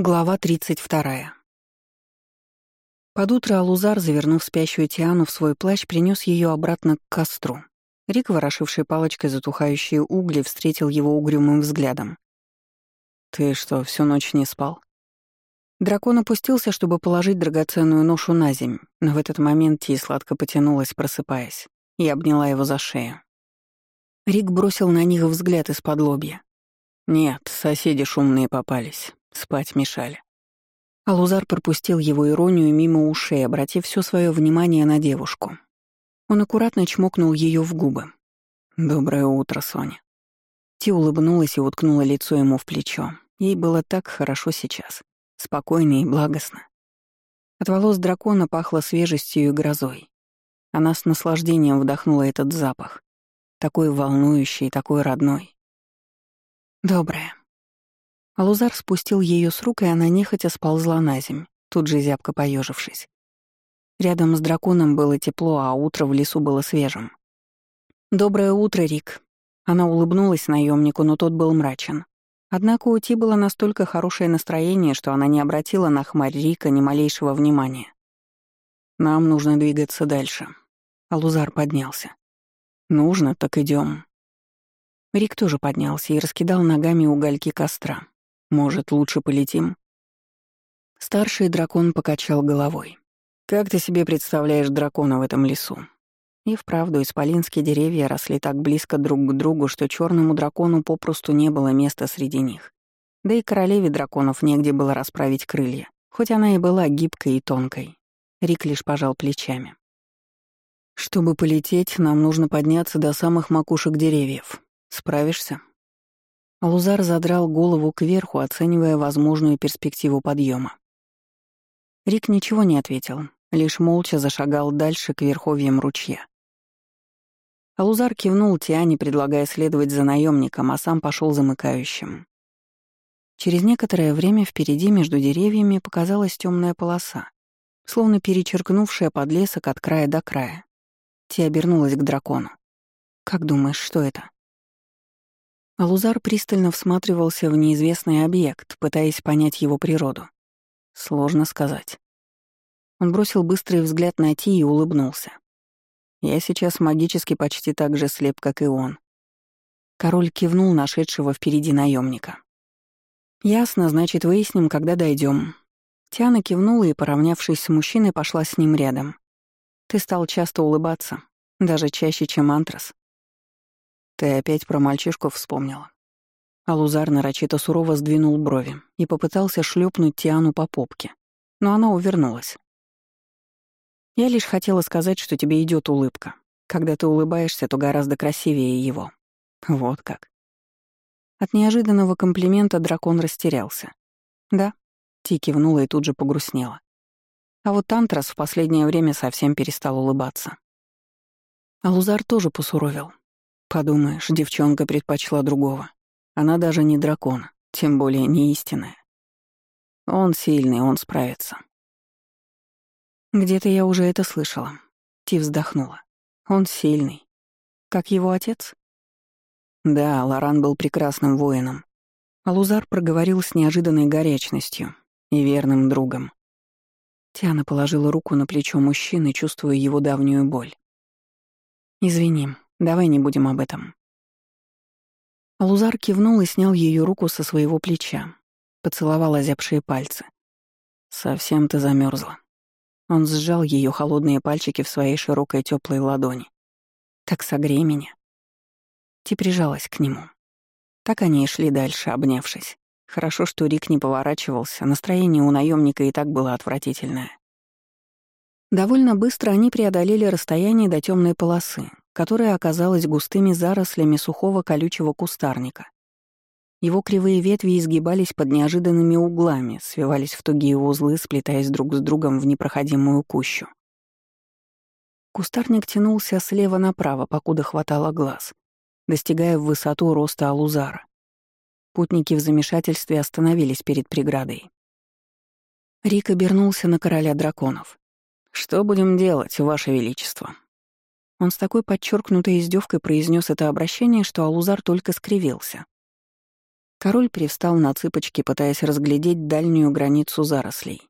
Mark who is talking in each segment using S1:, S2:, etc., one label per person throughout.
S1: Глава 32. Под утро Алузар, завернув спящую Тиану в свой плащ, принес ее обратно к костру. Рик, ворошивший палочкой затухающие угли, встретил его угрюмым взглядом. «Ты что, всю ночь не спал?» Дракон опустился, чтобы положить драгоценную ношу на земь, но в этот момент Ти сладко потянулась, просыпаясь, и обняла его за шею. Рик бросил на них взгляд из-под лобья. «Нет, соседи шумные попались. Спать мешали. Алузар пропустил его иронию мимо ушей, обратив все свое внимание на девушку. Он аккуратно чмокнул ее в губы. «Доброе утро, Соня». Ти улыбнулась и уткнула лицо ему в плечо. Ей было так хорошо сейчас. Спокойно и благостно. От волос дракона пахло свежестью и грозой. Она с наслаждением вдохнула этот запах. Такой волнующий, такой родной. «Доброе», Алузар спустил ее с рук, и она нехотя сползла на земь, тут же зябко поежившись. Рядом с драконом было тепло, а утро в лесу было свежим. «Доброе утро, Рик». Она улыбнулась наемнику, но тот был мрачен. Однако у Ти было настолько хорошее настроение, что она не обратила на хмарь Рика ни малейшего внимания. «Нам нужно двигаться дальше». Алузар поднялся. «Нужно, так идем. Рик тоже поднялся и раскидал ногами угольки костра. Может, лучше полетим?» Старший дракон покачал головой. «Как ты себе представляешь дракона в этом лесу?» И вправду исполинские деревья росли так близко друг к другу, что черному дракону попросту не было места среди них. Да и королеве драконов негде было расправить крылья, хоть она и была гибкой и тонкой. Рик лишь пожал плечами. «Чтобы полететь, нам нужно подняться до самых макушек деревьев. Справишься?» Лузар задрал голову кверху, оценивая возможную перспективу подъема. Рик ничего не ответил, лишь молча зашагал дальше к верховьям ручья. Алузар кивнул Тиане, предлагая следовать за наемником, а сам пошел замыкающим. Через некоторое время впереди между деревьями показалась темная полоса, словно перечеркнувшая подлесок от края до края. Ти обернулась к дракону. «Как думаешь, что это?» Алузар пристально всматривался в неизвестный объект, пытаясь понять его природу. Сложно сказать. Он бросил быстрый взгляд на Ти и улыбнулся. «Я сейчас магически почти так же слеп, как и он». Король кивнул нашедшего впереди наемника. «Ясно, значит, выясним, когда дойдем. Тиана кивнула и, поравнявшись с мужчиной, пошла с ним рядом. «Ты стал часто улыбаться, даже чаще, чем Антрас. «Ты опять про мальчишку вспомнила?» Алузар нарочито сурово сдвинул брови и попытался шлепнуть Тиану по попке, но она увернулась. «Я лишь хотела сказать, что тебе идет улыбка. Когда ты улыбаешься, то гораздо красивее его. Вот как». От неожиданного комплимента дракон растерялся. «Да», — Ти кивнула и тут же погрустнела. А вот Тантрас в последнее время совсем перестал улыбаться. Алузар тоже посуровил, Подумаешь, девчонка предпочла другого. Она даже не дракон, тем более не истинная. Он сильный, он справится. Где-то я уже это слышала. Ти вздохнула. Он сильный. Как его отец? Да, Лоран был прекрасным воином. Алузар проговорил с неожиданной горячностью и верным другом. Тиана положила руку на плечо мужчины, чувствуя его давнюю боль. «Извини, Давай не будем об этом». Лузар кивнул и снял ее руку со своего плеча, поцеловал озябшие пальцы. «Совсем ты замерзла. Он сжал ее холодные пальчики в своей широкой теплой ладони. «Так согрей меня». Ти прижалась к нему. Так они и шли дальше, обнявшись. Хорошо, что Рик не поворачивался, настроение у наемника и так было отвратительное. Довольно быстро они преодолели расстояние до темной полосы, которая оказалась густыми зарослями сухого колючего кустарника. Его кривые ветви изгибались под неожиданными углами, свивались в тугие узлы, сплетаясь друг с другом в непроходимую кущу. Кустарник тянулся слева направо, покуда хватало глаз, достигая в высоту роста алузара. Путники в замешательстве остановились перед преградой. Рик обернулся на короля драконов. «Что будем делать, Ваше Величество?» Он с такой подчеркнутой издевкой произнес это обращение, что Алузар только скривился. Король привстал на цыпочки, пытаясь разглядеть дальнюю границу зарослей.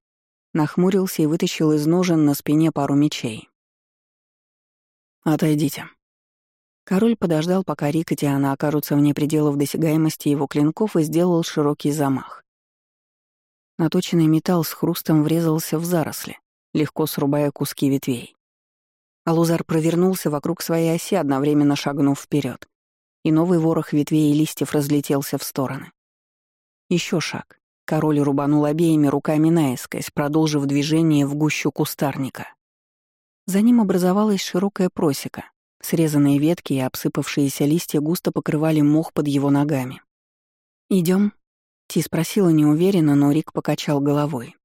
S1: Нахмурился и вытащил из ножен на спине пару мечей. «Отойдите». Король подождал, пока Рик и Тиана окажутся вне пределов досягаемости его клинков и сделал широкий замах. Наточенный металл с хрустом врезался в заросли, легко срубая куски ветвей. Алузар провернулся вокруг своей оси, одновременно шагнув вперед, и новый ворох ветвей и листьев разлетелся в стороны. Еще шаг. Король рубанул обеими руками наискось, продолжив движение в гущу кустарника. За ним образовалась широкая просека. Срезанные ветки и обсыпавшиеся листья густо покрывали мох под его ногами. Идем? Ти спросила неуверенно, но Рик покачал головой.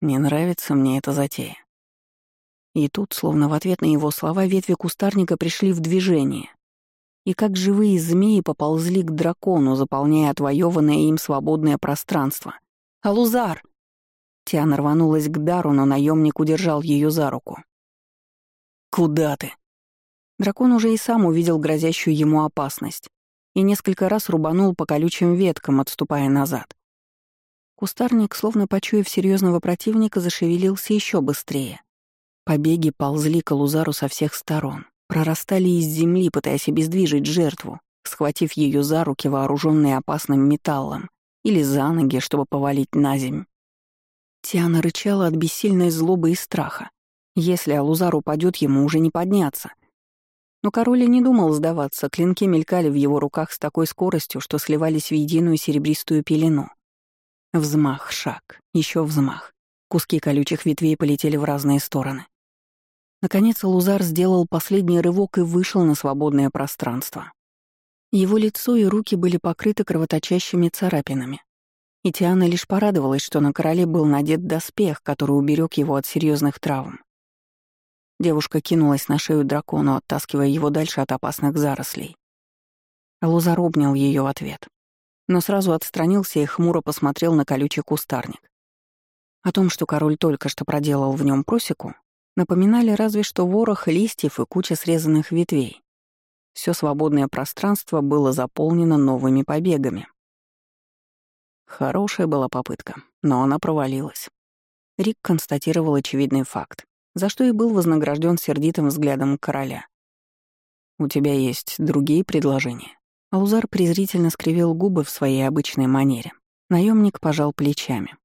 S1: «Не нравится мне эта затея. И тут, словно в ответ на его слова, ветви кустарника пришли в движение. И как живые змеи поползли к дракону, заполняя отвоеванное им свободное пространство. «Алузар!» Тиана рванулась к Дару, но наемник удержал ее за руку. «Куда ты?» Дракон уже и сам увидел грозящую ему опасность и несколько раз рубанул по колючим веткам, отступая назад. Кустарник, словно почуяв серьезного противника, зашевелился еще быстрее. Побеги ползли к Алузару со всех сторон, прорастали из земли, пытаясь обездвижить жертву, схватив ее за руки, вооруженные опасным металлом, или за ноги, чтобы повалить на земь. Тиана рычала от бессильной злобы и страха. Если Алузар упадет, ему уже не подняться. Но король и не думал сдаваться, клинки мелькали в его руках с такой скоростью, что сливались в единую серебристую пелену. Взмах, шаг, еще взмах. Куски колючих ветвей полетели в разные стороны. Наконец Лузар сделал последний рывок и вышел на свободное пространство. Его лицо и руки были покрыты кровоточащими царапинами. И Тиана лишь порадовалась, что на короле был надет доспех, который уберег его от серьезных травм. Девушка кинулась на шею дракону, оттаскивая его дальше от опасных зарослей. Лузар обнял ее в ответ, но сразу отстранился и хмуро посмотрел на колючий кустарник. О том, что король только что проделал в нем просеку, напоминали разве что ворох листьев и куча срезанных ветвей. Все свободное пространство было заполнено новыми побегами. Хорошая была попытка, но она провалилась. Рик констатировал очевидный факт, за что и был вознагражден сердитым взглядом короля. «У тебя есть другие предложения?» Алузар презрительно скривил губы в своей обычной манере. Наемник пожал плечами.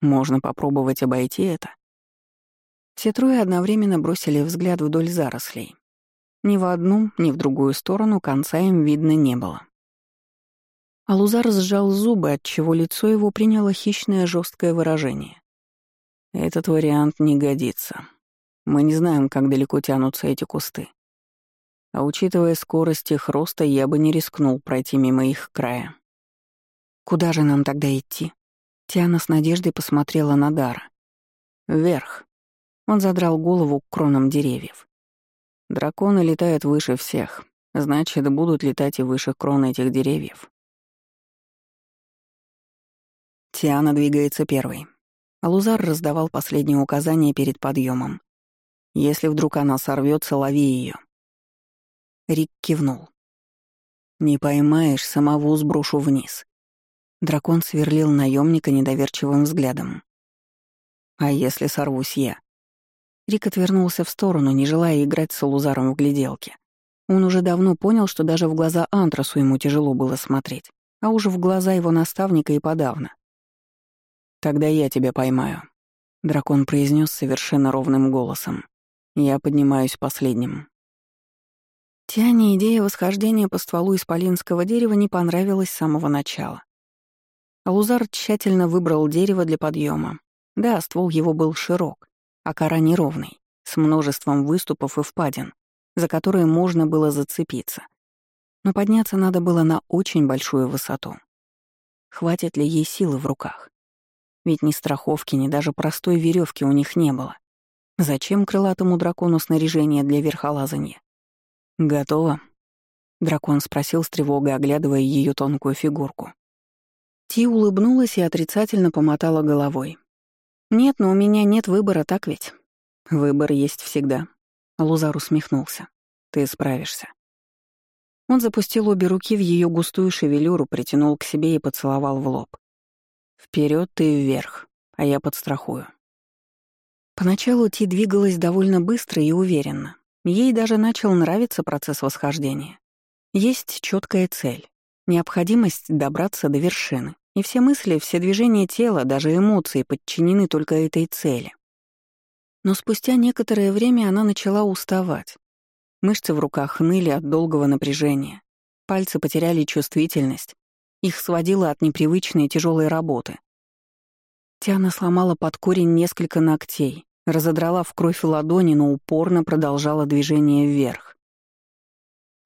S1: «Можно попробовать обойти это. Все трое одновременно бросили взгляд вдоль зарослей. Ни в одну, ни в другую сторону конца им видно не было. Алузар сжал зубы, отчего лицо его приняло хищное жесткое выражение. «Этот вариант не годится. Мы не знаем, как далеко тянутся эти кусты. А учитывая скорость их роста, я бы не рискнул пройти мимо их края. Куда же нам тогда идти? Тиана с надеждой посмотрела на Дара. Вверх. Он задрал голову к кронам деревьев. Драконы летают выше всех, значит, будут летать и выше крон этих деревьев. Тиана двигается первой. Алузар раздавал последние указания перед подъемом. Если вдруг она сорвется, лови ее. Рик кивнул. «Не поймаешь, самого сброшу вниз». Дракон сверлил наемника недоверчивым взглядом. «А если сорвусь я?» Рик отвернулся в сторону, не желая играть с Лузаром в гляделке. Он уже давно понял, что даже в глаза Антрасу ему тяжело было смотреть, а уже в глаза его наставника и подавно. «Тогда я тебя поймаю», — дракон произнес совершенно ровным голосом. «Я поднимаюсь последним». Тяне идея восхождения по стволу исполинского дерева не понравилась с самого начала. Алузар тщательно выбрал дерево для подъема. Да, ствол его был широк, а кора неровной, с множеством выступов и впадин, за которые можно было зацепиться. Но подняться надо было на очень большую высоту. Хватит ли ей силы в руках? Ведь ни страховки, ни даже простой веревки у них не было. Зачем крылатому дракону снаряжение для верхолазания? «Готово?» — дракон спросил с тревогой, оглядывая ее тонкую фигурку. Ти улыбнулась и отрицательно помотала головой. «Нет, но у меня нет выбора, так ведь?» «Выбор есть всегда», — Лузар усмехнулся. «Ты справишься». Он запустил обе руки в ее густую шевелюру, притянул к себе и поцеловал в лоб. Вперед и вверх, а я подстрахую. Поначалу Ти двигалась довольно быстро и уверенно. Ей даже начал нравиться процесс восхождения. Есть четкая цель, необходимость добраться до вершины, и все мысли, все движения тела, даже эмоции подчинены только этой цели. Но спустя некоторое время она начала уставать. Мышцы в руках ныли от долгого напряжения, пальцы потеряли чувствительность, их сводило от непривычной тяжелой работы. Тиана сломала под корень несколько ногтей, разодрала в кровь ладони, но упорно продолжала движение вверх.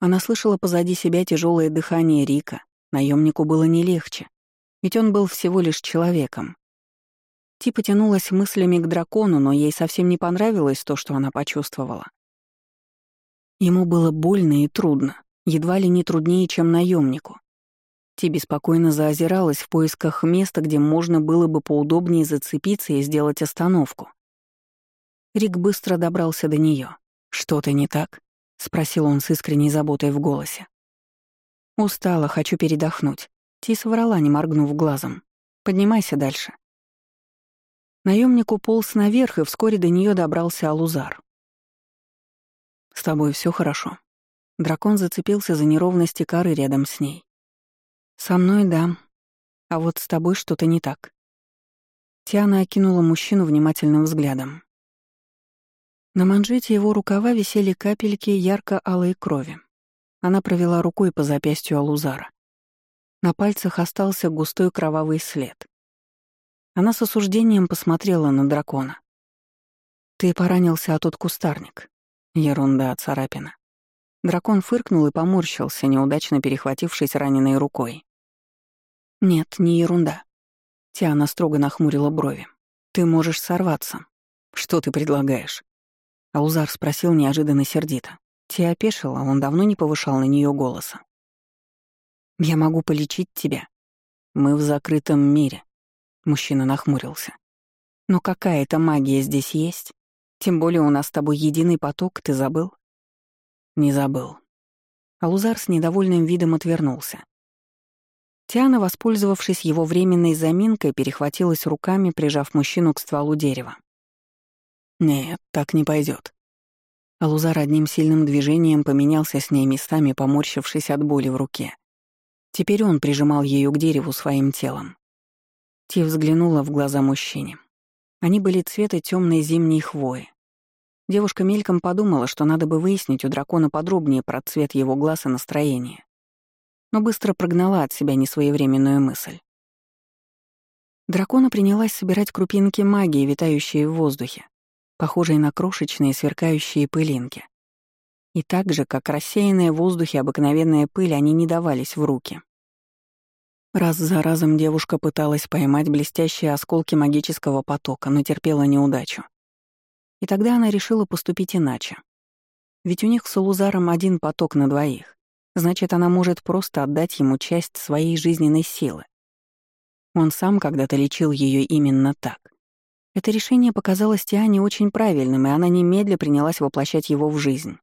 S1: Она слышала позади себя тяжелое дыхание Рика. Наемнику было не легче, ведь он был всего лишь человеком. Ти потянулась мыслями к дракону, но ей совсем не понравилось то, что она почувствовала. Ему было больно и трудно, едва ли не труднее, чем наемнику. Ти беспокойно заозиралась в поисках места, где можно было бы поудобнее зацепиться и сделать остановку. Рик быстро добрался до нее. «Что-то не так?» — спросил он с искренней заботой в голосе. «Устала, хочу передохнуть». Ти соврала, не моргнув глазом. «Поднимайся дальше». Наемник уполз наверх, и вскоре до нее добрался Алузар. «С тобой все хорошо?» Дракон зацепился за неровности коры рядом с ней. «Со мной — да. А вот с тобой что-то не так». Тиана окинула мужчину внимательным взглядом. На манжете его рукава висели капельки ярко-алой крови. Она провела рукой по запястью Алузара. На пальцах остался густой кровавый след. Она с осуждением посмотрела на дракона. «Ты поранился, а тут кустарник». Ерунда, царапина. Дракон фыркнул и поморщился, неудачно перехватившись раненой рукой. «Нет, не ерунда». Тиана строго нахмурила брови. «Ты можешь сорваться. Что ты предлагаешь?» Аузар спросил неожиданно сердито. Ти опешила, он давно не повышал на нее голоса. «Я могу полечить тебя. Мы в закрытом мире. Мужчина нахмурился. «Но какая-то магия здесь есть? Тем более у нас с тобой единый поток, ты забыл?» «Не забыл». Алузар с недовольным видом отвернулся. Тиана, воспользовавшись его временной заминкой, перехватилась руками, прижав мужчину к стволу дерева. «Нет, так не пойдет. Алузар одним сильным движением поменялся с ней местами, поморщившись от боли в руке. Теперь он прижимал ее к дереву своим телом. Ти взглянула в глаза мужчине. Они были цвета темной зимней хвои. Девушка мельком подумала, что надо бы выяснить у дракона подробнее про цвет его глаз и настроение. Но быстро прогнала от себя несвоевременную мысль. Дракона принялась собирать крупинки магии, витающие в воздухе, похожие на крошечные сверкающие пылинки. И так же, как рассеянная в воздухе обыкновенная пыль, они не давались в руки. Раз за разом девушка пыталась поймать блестящие осколки магического потока, но терпела неудачу. И тогда она решила поступить иначе. Ведь у них с Лузаром один поток на двоих. Значит, она может просто отдать ему часть своей жизненной силы. Он сам когда-то лечил ее именно так. Это решение показалось Тиане очень правильным, и она немедля принялась воплощать его в жизнь.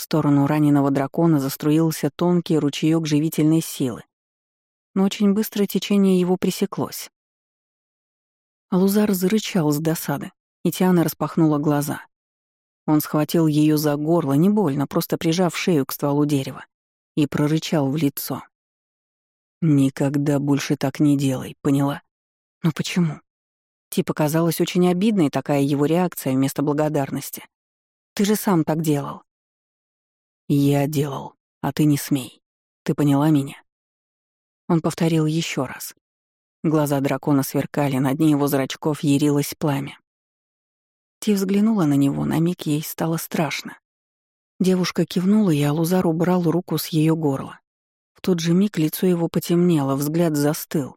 S1: В сторону раненого дракона заструился тонкий ручеёк живительной силы, но очень быстро течение его пресеклось. Лузар зарычал с досады, и Тиана распахнула глаза. Он схватил ее за горло, не больно, просто прижав шею к стволу дерева, и прорычал в лицо. «Никогда больше так не делай, поняла?» «Но почему?» Ти показалась очень обидной такая его реакция вместо благодарности. «Ты же сам так делал». «Я делал, а ты не смей. Ты поняла меня?» Он повторил еще раз. Глаза дракона сверкали, на дне его зрачков ярилось пламя. Ти взглянула на него, на миг ей стало страшно. Девушка кивнула, и Алузар убрал руку с ее горла. В тот же миг лицо его потемнело, взгляд застыл,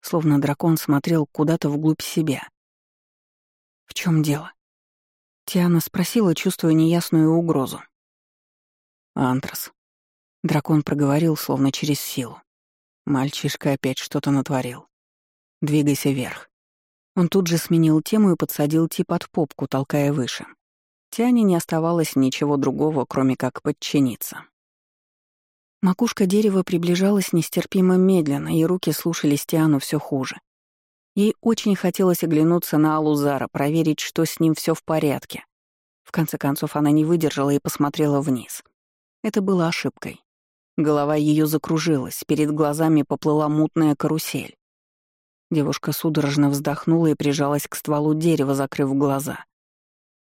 S1: словно дракон смотрел куда-то вглубь себя. «В чем дело?» Тиана спросила, чувствуя неясную угрозу. «Антрас». Дракон проговорил, словно через силу. Мальчишка опять что-то натворил. Двигайся вверх. Он тут же сменил тему и подсадил Ти под попку, толкая выше. Тяне не оставалось ничего другого, кроме как подчиниться. Макушка дерева приближалась нестерпимо медленно, и руки слушались Тиану все хуже. Ей очень хотелось оглянуться на Алузара, проверить, что с ним все в порядке. В конце концов, она не выдержала и посмотрела вниз. Это было ошибкой. Голова ее закружилась, перед глазами поплыла мутная карусель. Девушка судорожно вздохнула и прижалась к стволу дерева, закрыв глаза.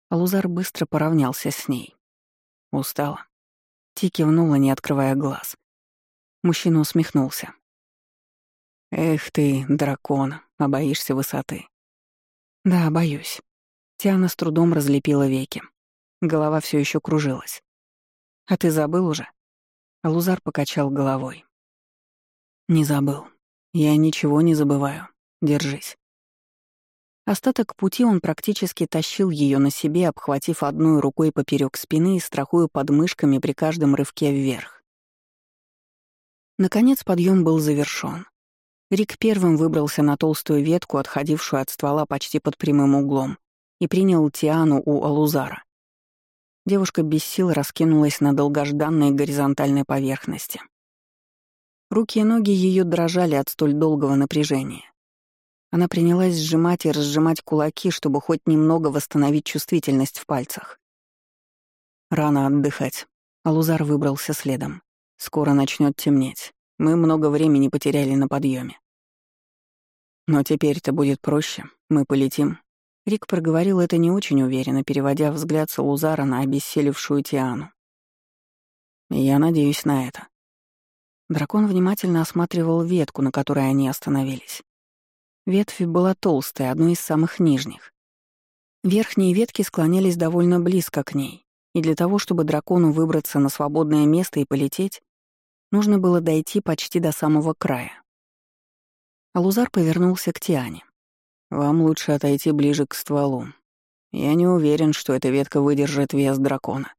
S1: Алузар быстро поравнялся с ней. Устала. Ти кивнула, не открывая глаз. Мужчина усмехнулся. «Эх ты, дракон, а высоты?» «Да, боюсь». Тиана с трудом разлепила веки. Голова все еще кружилась. «А ты забыл уже?» Алузар покачал головой. «Не забыл. Я ничего не забываю. Держись». Остаток пути он практически тащил ее на себе, обхватив одной рукой поперек спины и страхуя подмышками при каждом рывке вверх. Наконец подъем был завершён. Рик первым выбрался на толстую ветку, отходившую от ствола почти под прямым углом, и принял Тиану у Алузара. Девушка без сил раскинулась на долгожданной горизонтальной поверхности. Руки и ноги ее дрожали от столь долгого напряжения. Она принялась сжимать и разжимать кулаки, чтобы хоть немного восстановить чувствительность в пальцах. Рано отдыхать. Алузар выбрался следом. Скоро начнет темнеть. Мы много времени потеряли на подъеме. Но теперь-то будет проще. Мы полетим. Рик проговорил это не очень уверенно, переводя взгляд Салузара на обессилевшую Тиану. Я надеюсь на это. Дракон внимательно осматривал ветку, на которой они остановились. Ветвь была толстая, одной из самых нижних. Верхние ветки склонялись довольно близко к ней, и для того, чтобы дракону выбраться на свободное место и полететь, Нужно было дойти почти до самого края. Алузар повернулся к Тиане. «Вам лучше отойти ближе к стволу. Я не уверен, что эта ветка выдержит вес дракона».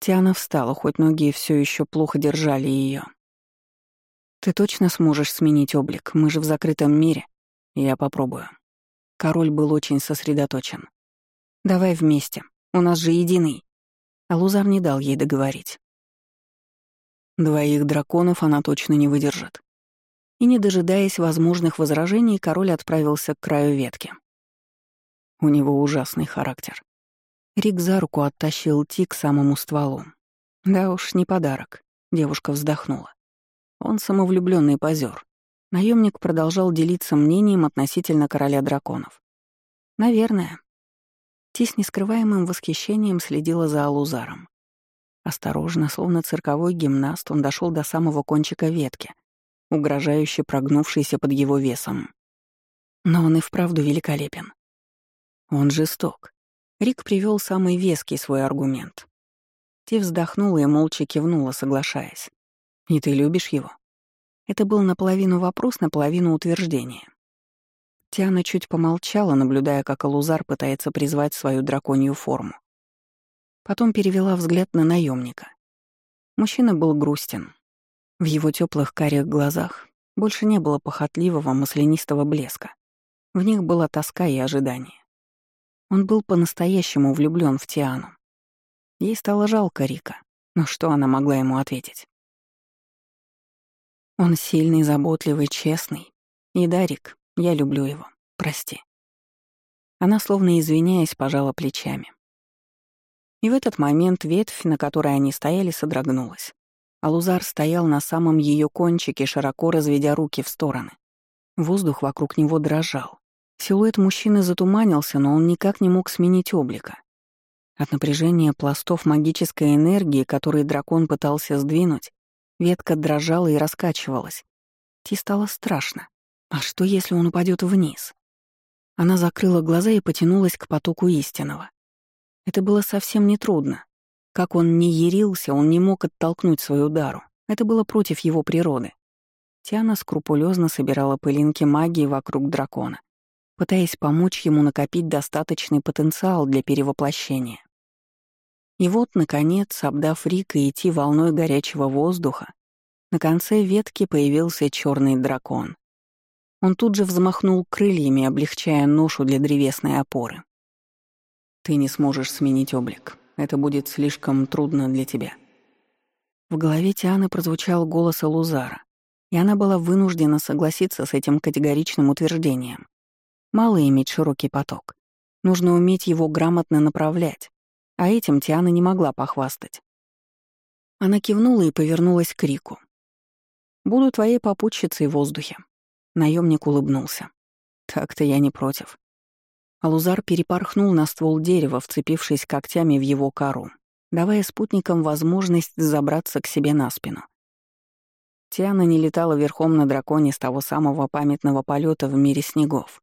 S1: Тиана встала, хоть ноги все еще плохо держали ее. «Ты точно сможешь сменить облик? Мы же в закрытом мире». «Я попробую». Король был очень сосредоточен. «Давай вместе. У нас же единый». Алузар не дал ей договорить. Двоих драконов она точно не выдержит. И не дожидаясь возможных возражений, король отправился к краю ветки. У него ужасный характер. Рик за руку оттащил Ти к самому стволу. Да уж, не подарок. Девушка вздохнула. Он самовлюбленный позер. Наемник продолжал делиться мнением относительно короля драконов. Наверное. Ти с нескрываемым восхищением следила за Алузаром. Осторожно, словно цирковой гимнаст, он дошел до самого кончика ветки, угрожающе прогнувшейся под его весом. Но он и вправду великолепен. Он жесток. Рик привел самый веский свой аргумент. Ти вздохнула и молча кивнула, соглашаясь. «И ты любишь его?» Это был наполовину вопрос, наполовину утверждение. Тиана чуть помолчала, наблюдая, как Алузар пытается призвать свою драконью форму. Потом перевела взгляд на наемника. Мужчина был грустен. В его теплых карих глазах больше не было похотливого маслянистого блеска. В них была тоска и ожидание. Он был по-настоящему влюблен в Тиану. Ей стало жалко Рика, но что она могла ему ответить? Он сильный, заботливый, честный. И да, Рик, я люблю его. Прости. Она, словно извиняясь, пожала плечами. И в этот момент ветвь, на которой они стояли, содрогнулась. Алузар стоял на самом ее кончике, широко разведя руки в стороны. Воздух вокруг него дрожал. Силуэт мужчины затуманился, но он никак не мог сменить облика. От напряжения пластов магической энергии, которые дракон пытался сдвинуть, ветка дрожала и раскачивалась. Ти стало страшно. А что, если он упадет вниз? Она закрыла глаза и потянулась к потоку истинного. Это было совсем нетрудно. Как он не ярился, он не мог оттолкнуть свою удару. Это было против его природы. Тиана скрупулезно собирала пылинки магии вокруг дракона, пытаясь помочь ему накопить достаточный потенциал для перевоплощения. И вот, наконец, обдав Рика идти волной горячего воздуха, на конце ветки появился черный дракон. Он тут же взмахнул крыльями, облегчая ношу для древесной опоры. Ты не сможешь сменить облик. Это будет слишком трудно для тебя. В голове Тианы прозвучал голос Лузара, и она была вынуждена согласиться с этим категоричным утверждением. Мало иметь широкий поток. Нужно уметь его грамотно направлять, а этим Тиана не могла похвастать. Она кивнула и повернулась к Рику. «Буду твоей попутчицей в воздухе». Наемник улыбнулся. «Так-то я не против». Алузар перепорхнул на ствол дерева, вцепившись когтями в его кору, давая спутникам возможность забраться к себе на спину. Тиана не летала верхом на драконе с того самого памятного полета в мире снегов.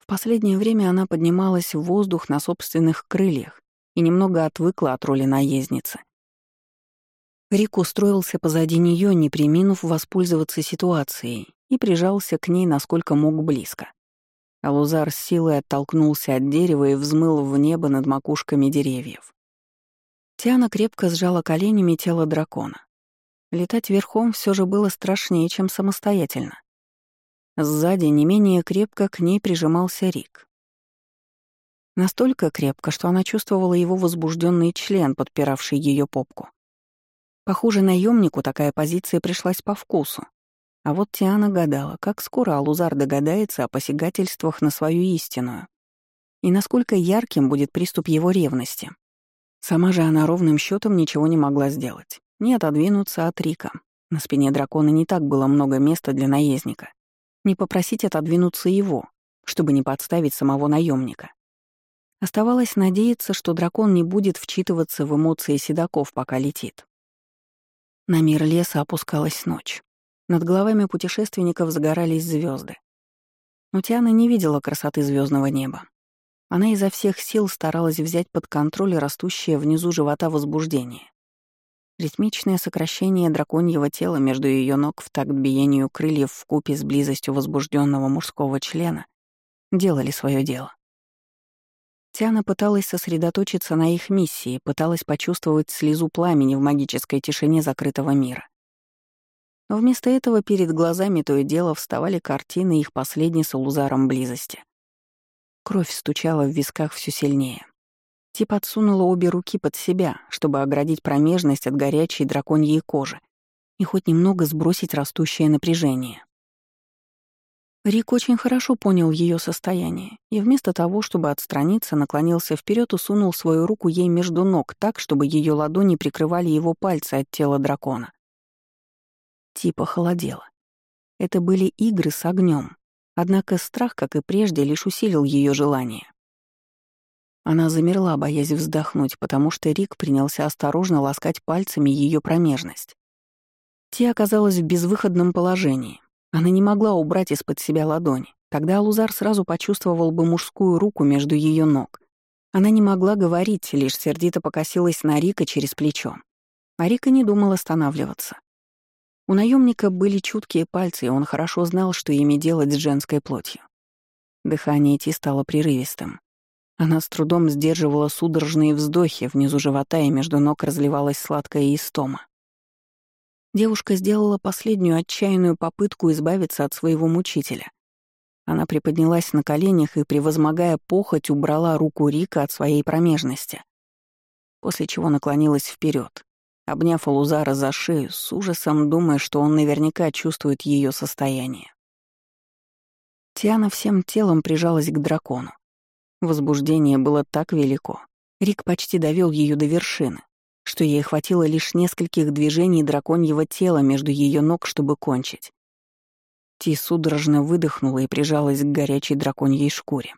S1: В последнее время она поднималась в воздух на собственных крыльях и немного отвыкла от роли наездницы. Рик устроился позади нее, не приминув воспользоваться ситуацией, и прижался к ней насколько мог близко. Алузар с силой оттолкнулся от дерева и взмыл в небо над макушками деревьев. Тиана крепко сжала коленями тело дракона. Летать верхом все же было страшнее, чем самостоятельно. Сзади не менее крепко к ней прижимался Рик. Настолько крепко, что она чувствовала его возбужденный член, подпиравший ее попку. Похоже, наемнику такая позиция пришлась по вкусу. А вот Тиана гадала, как скоро Алузар догадается о посягательствах на свою истинную. И насколько ярким будет приступ его ревности. Сама же она ровным счетом ничего не могла сделать. Не отодвинуться от Рика. На спине дракона не так было много места для наездника. Не попросить отодвинуться его, чтобы не подставить самого наемника. Оставалось надеяться, что дракон не будет вчитываться в эмоции седаков, пока летит. На мир леса опускалась ночь. Над головами путешественников загорались звезды. Но Тиана не видела красоты звездного неба. Она изо всех сил старалась взять под контроль растущее внизу живота возбуждение. Ритмичное сокращение драконьего тела между ее ног в такт биению крыльев в купе с близостью возбужденного мужского члена делали свое дело. Тиана пыталась сосредоточиться на их миссии, пыталась почувствовать слезу пламени в магической тишине закрытого мира. Но вместо этого перед глазами то и дело вставали картины их последней с Улузаром близости. Кровь стучала в висках все сильнее. Ти подсунула обе руки под себя, чтобы оградить промежность от горячей драконьей кожи и хоть немного сбросить растущее напряжение. Рик очень хорошо понял ее состояние и вместо того, чтобы отстраниться, наклонился вперед и сунул свою руку ей между ног так, чтобы ее ладони прикрывали его пальцы от тела дракона. Типа холодела. Это были игры с огнем, однако страх, как и прежде, лишь усилил ее желание. Она замерла, боясь вздохнуть, потому что Рик принялся осторожно ласкать пальцами ее промежность. Ти оказалась в безвыходном положении. Она не могла убрать из-под себя ладони. Тогда Алузар сразу почувствовал бы мужскую руку между ее ног. Она не могла говорить, лишь сердито покосилась на Рика через плечо. А Рика не думал останавливаться. У наемника были чуткие пальцы, и он хорошо знал, что ими делать с женской плотью. Дыхание Ти стало прерывистым. Она с трудом сдерживала судорожные вздохи, внизу живота и между ног разливалась сладкая истома. Девушка сделала последнюю отчаянную попытку избавиться от своего мучителя. Она приподнялась на коленях и, превозмогая похоть, убрала руку Рика от своей промежности, после чего наклонилась вперед, обняв Алузара за шею, с ужасом думая, что он наверняка чувствует ее состояние. Тиана всем телом прижалась к дракону. Возбуждение было так велико. Рик почти довел ее до вершины, что ей хватило лишь нескольких движений драконьего тела между ее ног, чтобы кончить. Ти судорожно выдохнула и прижалась к горячей драконьей шкуре.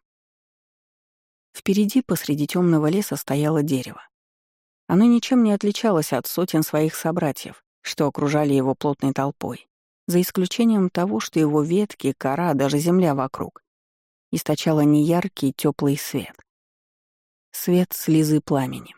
S1: Впереди посреди темного леса стояло дерево. Оно ничем не отличалось от сотен своих собратьев, что окружали его плотной толпой, за исключением того, что его ветки, кора, даже земля вокруг источала неяркий теплый свет. Свет слезы пламени.